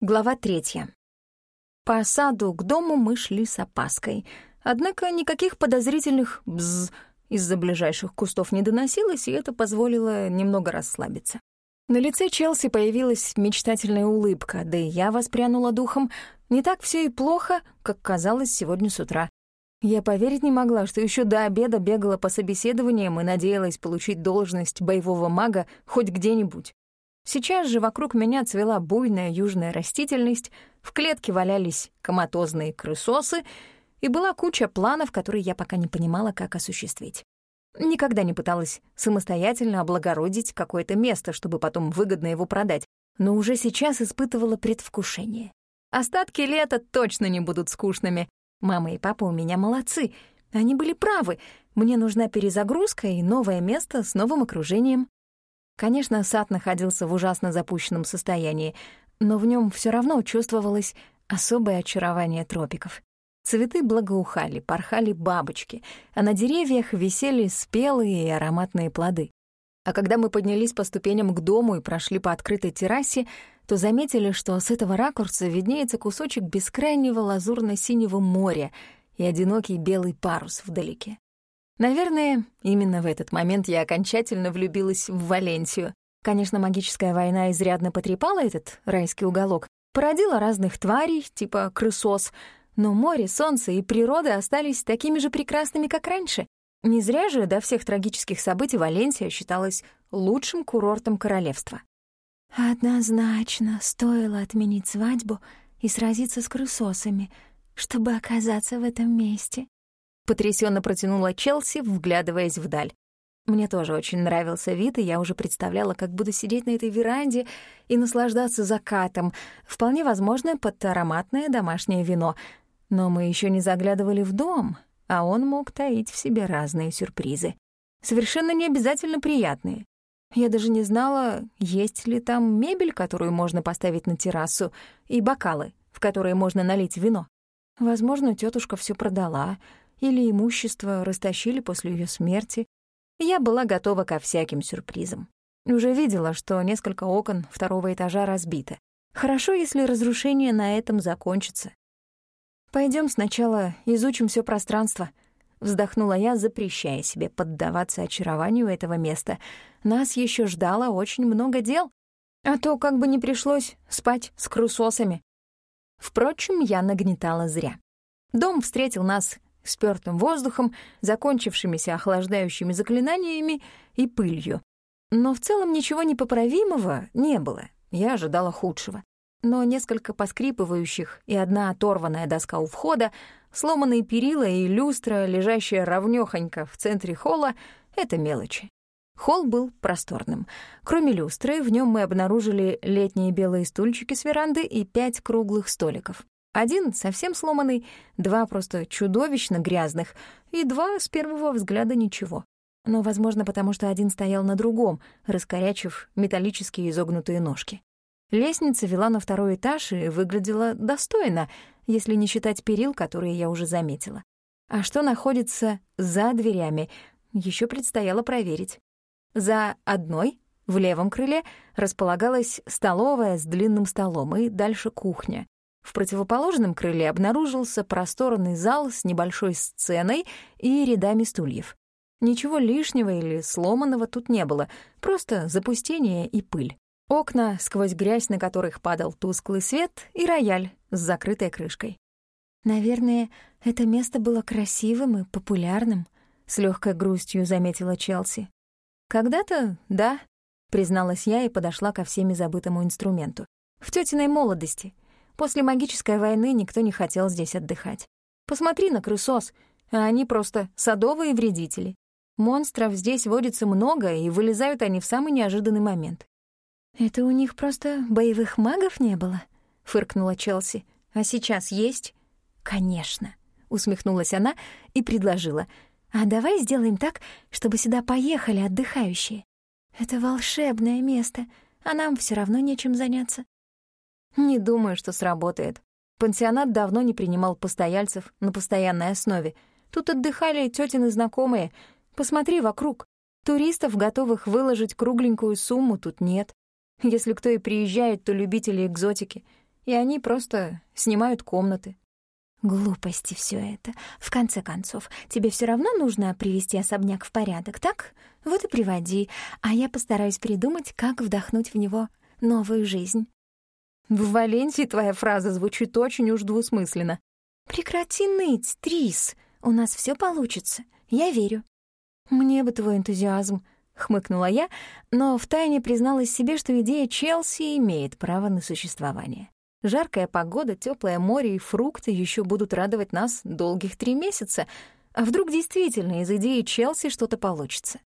Глава третья. По саду к дому мы шли с опаской. Однако никаких подозрительных «бзз» из-за ближайших кустов не доносилось, и это позволило немного расслабиться. На лице Челси появилась мечтательная улыбка, да и я воспрянула духом. Не так все и плохо, как казалось сегодня с утра. Я поверить не могла, что еще до обеда бегала по собеседованиям и надеялась получить должность боевого мага хоть где-нибудь. Сейчас же вокруг меня цвела буйная южная растительность, в клетке валялись коматозные крысосы, и была куча планов, которые я пока не понимала, как осуществить. Никогда не пыталась самостоятельно облагородить какое-то место, чтобы потом выгодно его продать, но уже сейчас испытывала предвкушение. Остатки лета точно не будут скучными. Мама и папа у меня молодцы. Они были правы. Мне нужна перезагрузка и новое место с новым окружением. Конечно, сад находился в ужасно запущенном состоянии, но в нем все равно чувствовалось особое очарование тропиков. Цветы благоухали, порхали бабочки, а на деревьях висели спелые и ароматные плоды. А когда мы поднялись по ступеням к дому и прошли по открытой террасе, то заметили, что с этого ракурса виднеется кусочек бескрайнего лазурно-синего моря и одинокий белый парус вдалеке. Наверное, именно в этот момент я окончательно влюбилась в Валенсию. Конечно, магическая война изрядно потрепала этот райский уголок, породила разных тварей, типа крысос, но море, солнце и природа остались такими же прекрасными, как раньше. Не зря же до всех трагических событий Валенсия считалась лучшим курортом королевства. Однозначно стоило отменить свадьбу и сразиться с крысосами, чтобы оказаться в этом месте. Потрясенно протянула Челси, вглядываясь вдаль. Мне тоже очень нравился вид, и я уже представляла, как буду сидеть на этой веранде и наслаждаться закатом, вполне возможно, под ароматное домашнее вино. Но мы еще не заглядывали в дом, а он мог таить в себе разные сюрпризы. Совершенно не обязательно приятные. Я даже не знала, есть ли там мебель, которую можно поставить на террасу, и бокалы, в которые можно налить вино. Возможно, тетушка все продала — или имущество растащили после ее смерти. Я была готова ко всяким сюрпризам. Уже видела, что несколько окон второго этажа разбито. Хорошо, если разрушение на этом закончится. Пойдем сначала изучим все пространство», — вздохнула я, запрещая себе поддаваться очарованию этого места. Нас еще ждало очень много дел, а то как бы не пришлось спать с крусосами. Впрочем, я нагнетала зря. Дом встретил нас спёртым воздухом, закончившимися охлаждающими заклинаниями и пылью. Но в целом ничего непоправимого не было, я ожидала худшего. Но несколько поскрипывающих и одна оторванная доска у входа, сломанные перила и люстра, лежащая ровнёхонько в центре холла — это мелочи. Холл был просторным. Кроме люстры, в нем мы обнаружили летние белые стульчики с веранды и пять круглых столиков. Один совсем сломанный, два просто чудовищно грязных и два с первого взгляда ничего. Но, возможно, потому что один стоял на другом, раскорячив металлические изогнутые ножки. Лестница вела на второй этаж и выглядела достойно, если не считать перил, которые я уже заметила. А что находится за дверями, еще предстояло проверить. За одной, в левом крыле, располагалась столовая с длинным столом и дальше кухня. В противоположном крыле обнаружился просторный зал с небольшой сценой и рядами стульев. Ничего лишнего или сломанного тут не было, просто запустение и пыль. Окна, сквозь грязь на которых падал тусклый свет, и рояль с закрытой крышкой. «Наверное, это место было красивым и популярным», — с легкой грустью заметила Челси. «Когда-то, да», — призналась я и подошла ко всеми забытому инструменту. «В тетиной молодости. После магической войны никто не хотел здесь отдыхать. Посмотри на крысос, а они просто садовые вредители. Монстров здесь водится много, и вылезают они в самый неожиданный момент. «Это у них просто боевых магов не было?» — фыркнула Челси. «А сейчас есть?» «Конечно», — усмехнулась она и предложила. «А давай сделаем так, чтобы сюда поехали отдыхающие. Это волшебное место, а нам все равно нечем заняться. Не думаю, что сработает. Пансионат давно не принимал постояльцев на постоянной основе. Тут отдыхали тётины знакомые. Посмотри вокруг. Туристов, готовых выложить кругленькую сумму, тут нет. Если кто и приезжает, то любители экзотики. и они просто снимают комнаты. Глупости все это. В конце концов, тебе все равно нужно привести особняк в порядок, так? Вот и приводи, а я постараюсь придумать, как вдохнуть в него новую жизнь. В Валенсии твоя фраза звучит очень уж двусмысленно. Прекрати ныть, Трис. У нас все получится. Я верю. Мне бы твой энтузиазм, хмыкнула я, но втайне призналась себе, что идея Челси имеет право на существование. Жаркая погода, теплое море и фрукты еще будут радовать нас долгих три месяца. А вдруг действительно из идеи Челси что-то получится?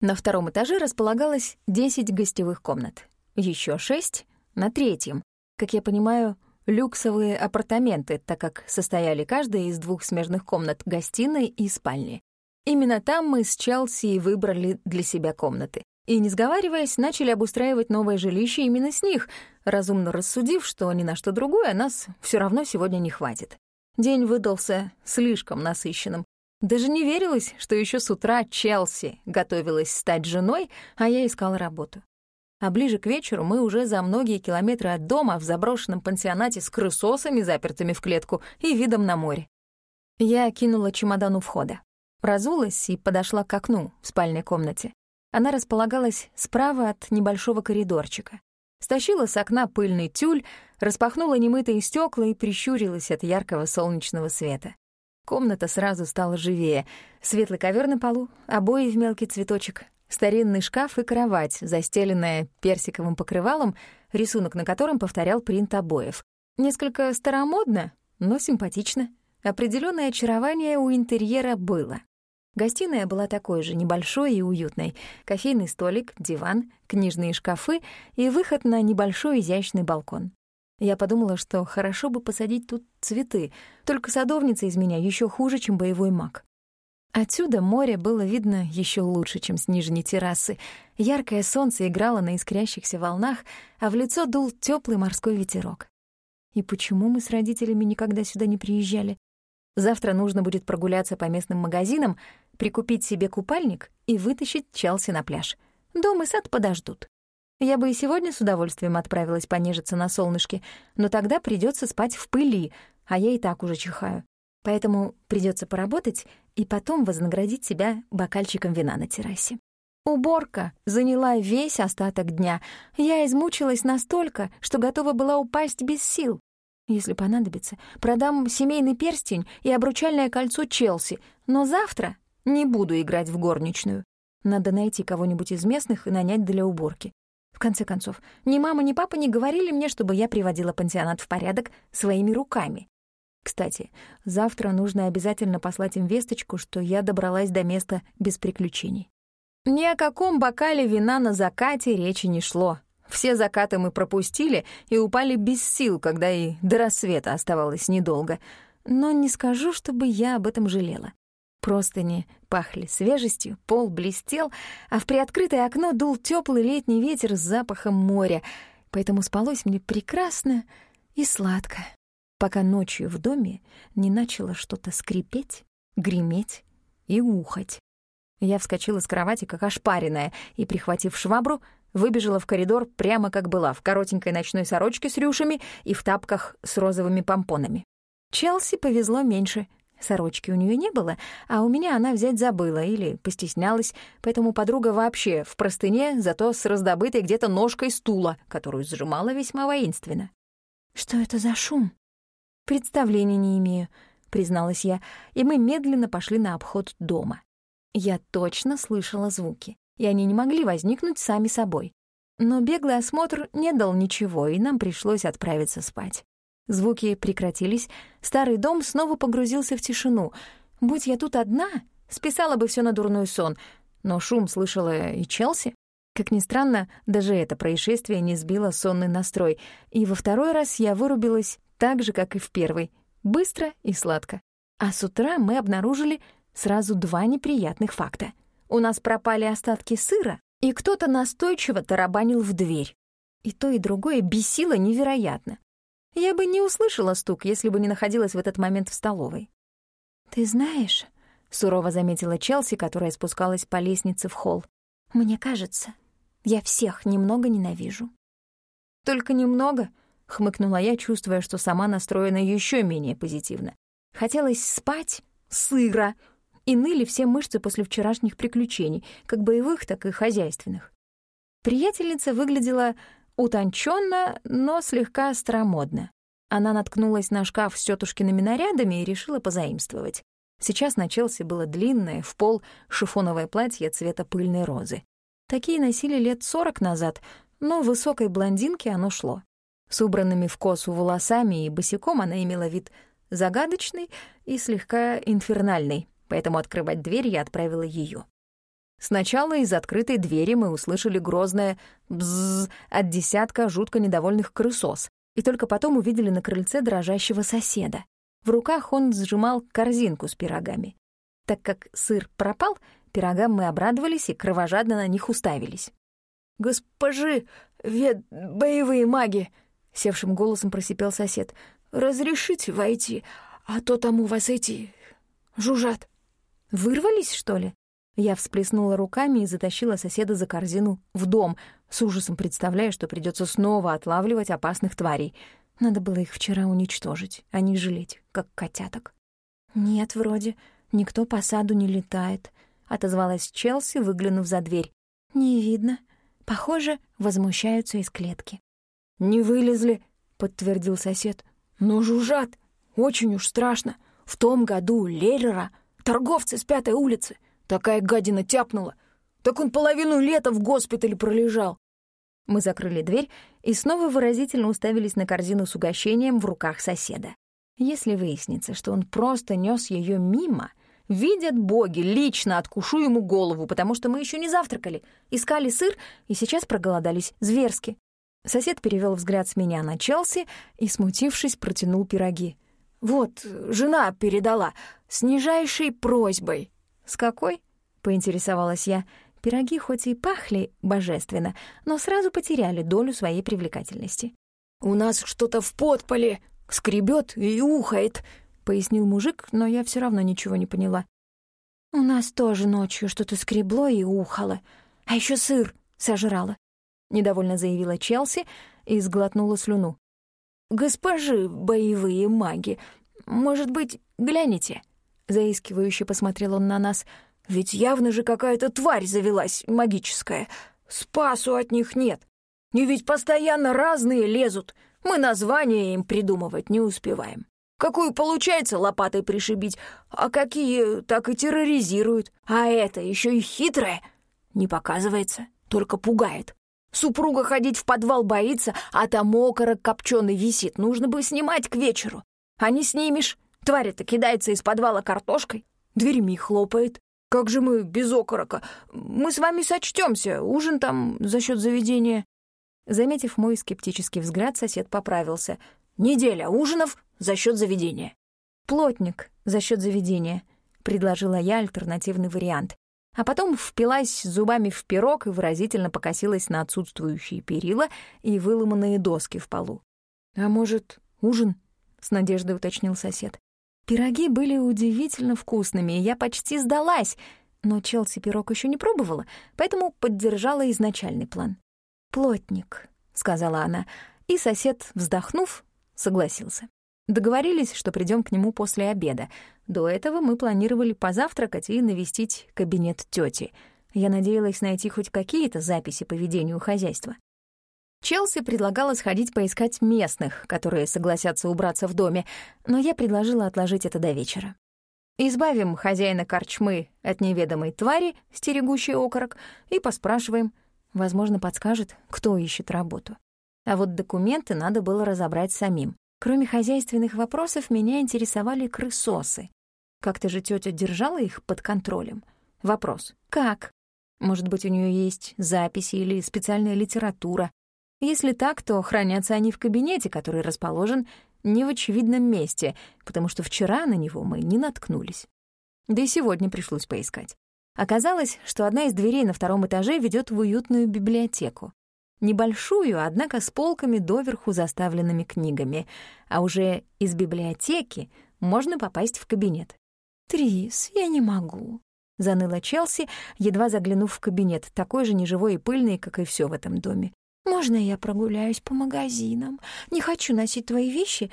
На втором этаже располагалось 10 гостевых комнат. Еще шесть на третьем. Как я понимаю, люксовые апартаменты, так как состояли каждая из двух смежных комнат гостиной и спальни. Именно там мы с Челси выбрали для себя комнаты и, не сговариваясь, начали обустраивать новое жилище именно с них, разумно рассудив, что ни на что другое нас все равно сегодня не хватит. День выдался слишком насыщенным. Даже не верилось, что еще с утра Челси готовилась стать женой, а я искала работу. А ближе к вечеру мы уже за многие километры от дома в заброшенном пансионате с крысосами, запертыми в клетку, и видом на море. Я кинула чемодан у входа. Разулась и подошла к окну в спальной комнате. Она располагалась справа от небольшого коридорчика. Стащила с окна пыльный тюль, распахнула немытые стекла и прищурилась от яркого солнечного света. Комната сразу стала живее. Светлый ковер на полу, обои в мелкий цветочек, старинный шкаф и кровать, застеленная персиковым покрывалом, рисунок на котором повторял принт обоев. Несколько старомодно, но симпатично. Определенное очарование у интерьера было. Гостиная была такой же, небольшой и уютной. Кофейный столик, диван, книжные шкафы и выход на небольшой изящный балкон. Я подумала, что хорошо бы посадить тут цветы, только садовница из меня еще хуже, чем боевой маг. Отсюда море было видно еще лучше, чем с нижней террасы. Яркое солнце играло на искрящихся волнах, а в лицо дул теплый морской ветерок. И почему мы с родителями никогда сюда не приезжали? Завтра нужно будет прогуляться по местным магазинам, прикупить себе купальник и вытащить Челси на пляж. Дом и сад подождут. Я бы и сегодня с удовольствием отправилась понежиться на солнышке, но тогда придется спать в пыли, а я и так уже чихаю. Поэтому придется поработать и потом вознаградить себя бокальчиком вина на террасе. Уборка заняла весь остаток дня. Я измучилась настолько, что готова была упасть без сил. Если понадобится, продам семейный перстень и обручальное кольцо Челси, но завтра не буду играть в горничную. Надо найти кого-нибудь из местных и нанять для уборки. В конце концов, ни мама, ни папа не говорили мне, чтобы я приводила пансионат в порядок своими руками. Кстати, завтра нужно обязательно послать им весточку, что я добралась до места без приключений. Ни о каком бокале вина на закате речи не шло. Все закаты мы пропустили и упали без сил, когда и до рассвета оставалось недолго. Но не скажу, чтобы я об этом жалела. Простыни пахли свежестью, пол блестел, а в приоткрытое окно дул теплый летний ветер с запахом моря, поэтому спалось мне прекрасно и сладко, пока ночью в доме не начало что-то скрипеть, греметь и ухать. Я вскочила с кровати, как ошпаренная, и, прихватив швабру, выбежала в коридор прямо как была, в коротенькой ночной сорочке с рюшами и в тапках с розовыми помпонами. Челси повезло меньше — Сорочки у нее не было, а у меня она взять забыла или постеснялась, поэтому подруга вообще в простыне, зато с раздобытой где-то ножкой стула, которую сжимала весьма воинственно. «Что это за шум?» «Представления не имею», — призналась я, и мы медленно пошли на обход дома. Я точно слышала звуки, и они не могли возникнуть сами собой. Но беглый осмотр не дал ничего, и нам пришлось отправиться спать. Звуки прекратились, старый дом снова погрузился в тишину. Будь я тут одна, списала бы все на дурной сон, но шум слышала и Челси. Как ни странно, даже это происшествие не сбило сонный настрой, и во второй раз я вырубилась так же, как и в первый, быстро и сладко. А с утра мы обнаружили сразу два неприятных факта. У нас пропали остатки сыра, и кто-то настойчиво тарабанил в дверь. И то, и другое бесило невероятно. Я бы не услышала стук, если бы не находилась в этот момент в столовой. «Ты знаешь», — сурово заметила Челси, которая спускалась по лестнице в холл, «мне кажется, я всех немного ненавижу». «Только немного», — хмыкнула я, чувствуя, что сама настроена еще менее позитивно. Хотелось спать, сыро, и ныли все мышцы после вчерашних приключений, как боевых, так и хозяйственных. Приятельница выглядела утонченно, но слегка старомодно. Она наткнулась на шкаф с тетушкиными нарядами и решила позаимствовать. Сейчас на Челси было длинное, в пол, шифоновое платье цвета пыльной розы. Такие носили лет сорок назад, но высокой блондинке оно шло. С убранными в косу волосами и босиком она имела вид загадочный и слегка инфернальный, поэтому открывать дверь я отправила ее. Сначала из открытой двери мы услышали грозное «бззз» от десятка жутко недовольных крысос, и только потом увидели на крыльце дрожащего соседа. В руках он сжимал корзинку с пирогами. Так как сыр пропал, пирогам мы обрадовались и кровожадно на них уставились. «Госпожи, вед... боевые маги!» — севшим голосом просипел сосед. «Разрешите войти, а то там у вас эти... жужжат». «Вырвались, что ли?» Я всплеснула руками и затащила соседа за корзину в дом, с ужасом представляя, что придется снова отлавливать опасных тварей. Надо было их вчера уничтожить, а не жалеть, как котяток. «Нет, вроде, никто по саду не летает», — отозвалась Челси, выглянув за дверь. «Не видно. Похоже, возмущаются из клетки». «Не вылезли», — подтвердил сосед. «Но жужжат. Очень уж страшно. В том году Леллера, торговцы с пятой улицы, Такая гадина тяпнула. Так он половину лета в госпитале пролежал. Мы закрыли дверь и снова выразительно уставились на корзину с угощением в руках соседа. Если выяснится, что он просто нес ее мимо, видят боги, лично откушу ему голову, потому что мы еще не завтракали, искали сыр и сейчас проголодались зверски. Сосед перевел взгляд с меня на Челси и, смутившись, протянул пироги. «Вот, жена передала, с нижайшей просьбой». «С какой?» — поинтересовалась я. Пироги хоть и пахли божественно, но сразу потеряли долю своей привлекательности. «У нас что-то в подполе скребет и ухает», — пояснил мужик, но я все равно ничего не поняла. «У нас тоже ночью что-то скребло и ухало, а еще сыр сожрала», — недовольно заявила Челси и сглотнула слюну. «Госпожи боевые маги, может быть, глянете?» Заискивающе посмотрел он на нас. «Ведь явно же какая-то тварь завелась, магическая. Спасу от них нет. И ведь постоянно разные лезут. Мы названия им придумывать не успеваем. Какую получается лопатой пришибить, а какие так и терроризируют. А это еще и хитрое. Не показывается, только пугает. Супруга ходить в подвал боится, а там окорок копченый висит. Нужно бы снимать к вечеру. А не снимешь, Тварь-то кидается из подвала картошкой, дверьми хлопает. Как же мы без окорока? Мы с вами сочтемся, ужин там за счет заведения. Заметив мой скептический взгляд, сосед поправился. Неделя ужинов за счет заведения. Плотник за счет заведения, предложила я альтернативный вариант. А потом впилась зубами в пирог и выразительно покосилась на отсутствующие перила и выломанные доски в полу. «А может, ужин?» — с надеждой уточнил сосед. Пироги были удивительно вкусными, и я почти сдалась, но Челси пирог еще не пробовала, поэтому поддержала изначальный план. «Плотник», — сказала она, и сосед, вздохнув, согласился. Договорились, что придем к нему после обеда. До этого мы планировали позавтракать и навестить кабинет тети. Я надеялась найти хоть какие-то записи по ведению хозяйства. Челси предлагала сходить поискать местных, которые согласятся убраться в доме, но я предложила отложить это до вечера. Избавим хозяина корчмы от неведомой твари, стерегущей окорок, и поспрашиваем. Возможно, подскажет, кто ищет работу. А вот документы надо было разобрать самим. Кроме хозяйственных вопросов, меня интересовали крысосы. Как-то же тетя держала их под контролем. Вопрос — как? Может быть, у нее есть записи или специальная литература, если так, то хранятся они в кабинете, который расположен не в очевидном месте, потому что вчера на него мы не наткнулись. Да и сегодня пришлось поискать. Оказалось, что одна из дверей на втором этаже ведет в уютную библиотеку. Небольшую, однако с полками доверху заставленными книгами, а уже из библиотеки можно попасть в кабинет. «Трис, я не могу», — заныла Челси, едва заглянув в кабинет, такой же неживой и пыльный, как и все в этом доме. «Можно я прогуляюсь по магазинам? Не хочу носить твои вещи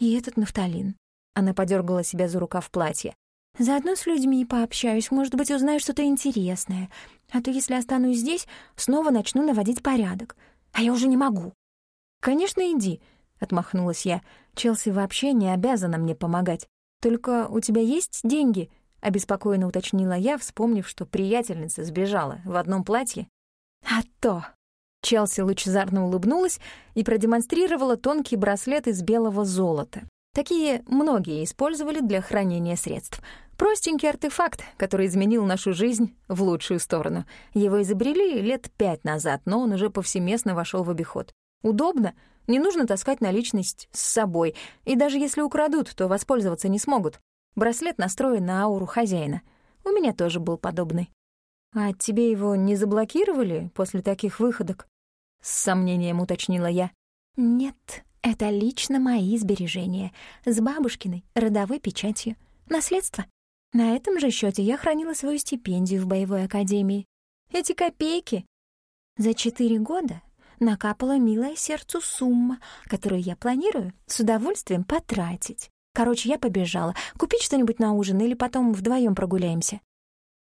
и этот нафталин». Она подергала себя за рукав платья. «Заодно с людьми пообщаюсь, может быть, узнаю что-то интересное. А то если останусь здесь, снова начну наводить порядок. А я уже не могу». «Конечно, иди», — отмахнулась я. «Челси вообще не обязана мне помогать. Только у тебя есть деньги?» — обеспокоенно уточнила я, вспомнив, что приятельница сбежала в одном платье. «А то!» Челси лучезарно улыбнулась и продемонстрировала тонкий браслет из белого золота. Такие многие использовали для хранения средств. Простенький артефакт, который изменил нашу жизнь в лучшую сторону. Его изобрели лет пять назад, но он уже повсеместно вошел в обиход. Удобно, не нужно таскать наличность с собой, и даже если украдут, то воспользоваться не смогут. Браслет настроен на ауру хозяина. У меня тоже был подобный. «А тебе его не заблокировали после таких выходок?» С сомнением уточнила я. «Нет, это лично мои сбережения, с бабушкиной родовой печатью. Наследство. На этом же счете я хранила свою стипендию в боевой академии. Эти копейки. За четыре года накапала милая сердцу сумма, которую я планирую с удовольствием потратить. Короче, я побежала. Купить что-нибудь на ужин или потом вдвоем прогуляемся?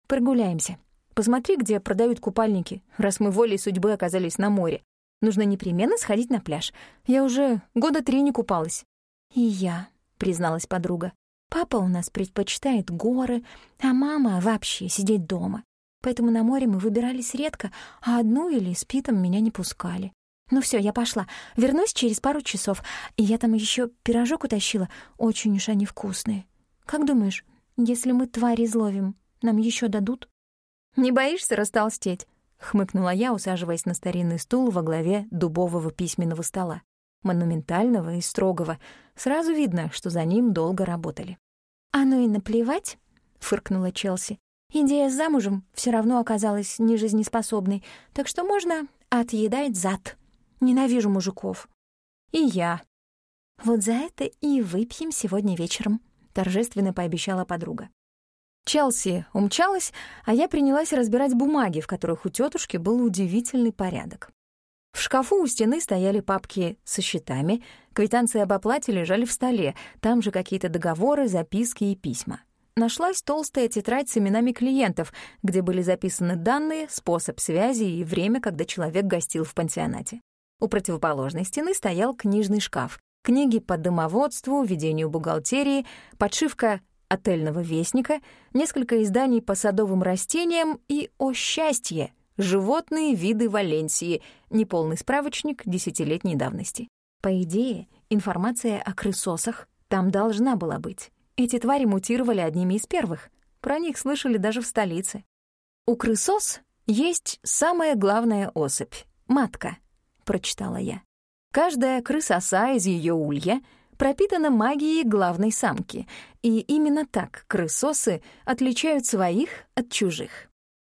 Прогуляемся. Посмотри, где продают купальники, раз мы волей судьбы оказались на море. Нужно непременно сходить на пляж. Я уже года три не купалась». «И я», — призналась подруга. «Папа у нас предпочитает горы, а мама вообще сидеть дома. Поэтому на море мы выбирались редко, а одну или с Питом меня не пускали. Ну все, я пошла. Вернусь через пару часов. И я там еще пирожок утащила. Очень уж они вкусные. Как думаешь, если мы твари изловим, нам еще дадут?» «Не боишься растолстеть?» — хмыкнула я, усаживаясь на старинный стул во главе дубового письменного стола. Монументального и строгого. Сразу видно, что за ним долго работали. «А ну и наплевать», — фыркнула Челси. «Идея с замужем все равно оказалась нежизнеспособной, так что можно отъедать зад. Ненавижу мужиков». «И я». «Вот за это и выпьем сегодня вечером», — торжественно пообещала подруга. Челси умчалась, а я принялась разбирать бумаги, в которых у тетушки был удивительный порядок. В шкафу у стены стояли папки со счетами, квитанции об оплате лежали в столе, там же какие-то договоры, записки и письма. Нашлась толстая тетрадь с именами клиентов, где были записаны данные, способ связи и время, когда человек гостил в пансионате. У противоположной стены стоял книжный шкаф. Книги по домоводству, ведению бухгалтерии, подшивка отельного вестника, несколько изданий по садовым растениям и, о счастье, животные виды Валенсии, неполный справочник десятилетней давности. По идее, информация о крысосах там должна была быть. Эти твари мутировали одними из первых. Про них слышали даже в столице. У крысос есть самая главная особь — матка, прочитала я. Каждая крысоса из ее улья — пропитана магией главной самки, и именно так крысосы отличают своих от чужих.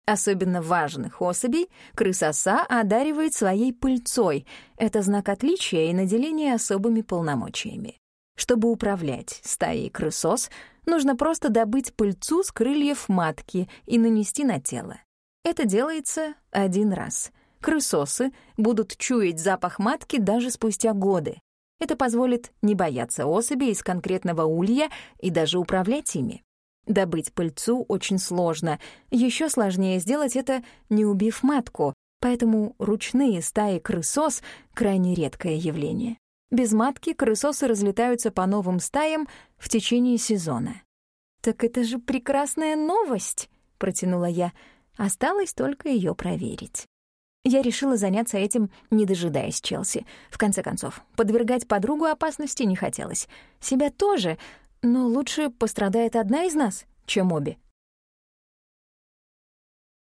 Особенно важных особей крысоса одаривает своей пыльцой. Это знак отличия и наделения особыми полномочиями. Чтобы управлять стаей крысос, нужно просто добыть пыльцу с крыльев матки и нанести на тело. Это делается один раз. Крысосы будут чуять запах матки даже спустя годы. Это позволит не бояться особей из конкретного улья и даже управлять ими. Добыть пыльцу очень сложно. Еще сложнее сделать это, не убив матку, поэтому ручные стаи крысос — крайне редкое явление. Без матки крысосы разлетаются по новым стаям в течение сезона. «Так это же прекрасная новость!» — протянула я. Осталось только ее проверить. Я решила заняться этим, не дожидаясь Челси. В конце концов, подвергать подругу опасности не хотелось. Себя тоже, но лучше пострадает одна из нас, чем обе.